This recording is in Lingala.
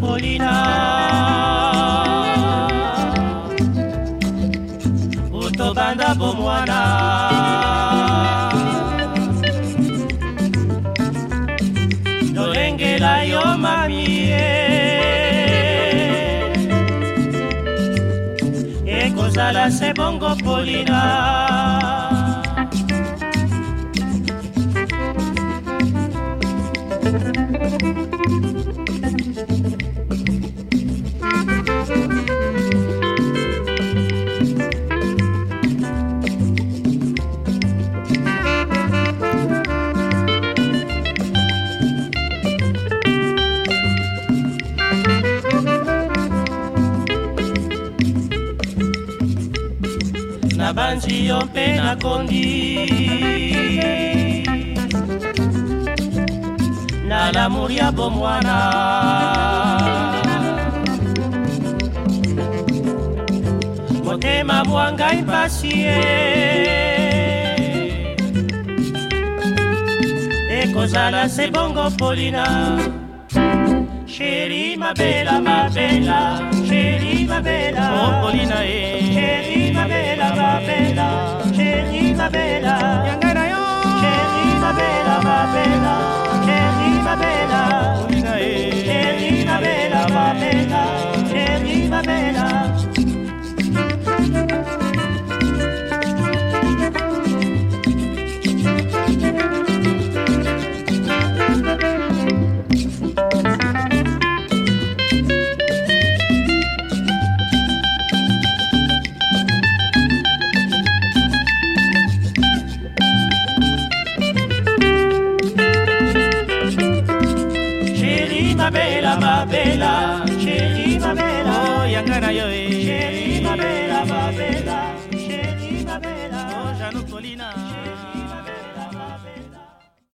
Polina. tobanda bomwana tolengela yo mamie ekozala se bongo polina nabanzi yo mpe nakondi na lamour ya bomwana motema mwa ngai mpasi ye ekozala se bongo polina sheri mabela mabela sheri mabela opolina oh, bela, yangana yo. Cherina bella, ma bela, cherina bela, Cherina cherina Yangara yo vi.